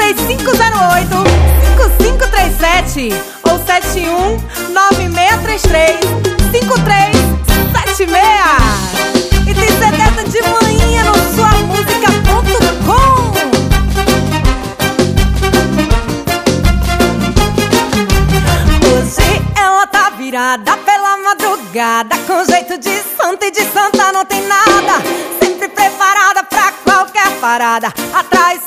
3508-5537 ou 71-9633-5376. E tem sedeta é de manhã no suamusica.com. Hoje ela tá virada pela madrugada, com jeito de santa e de santa não tem nada. Sempre preparada pra qualquer parada. Atrás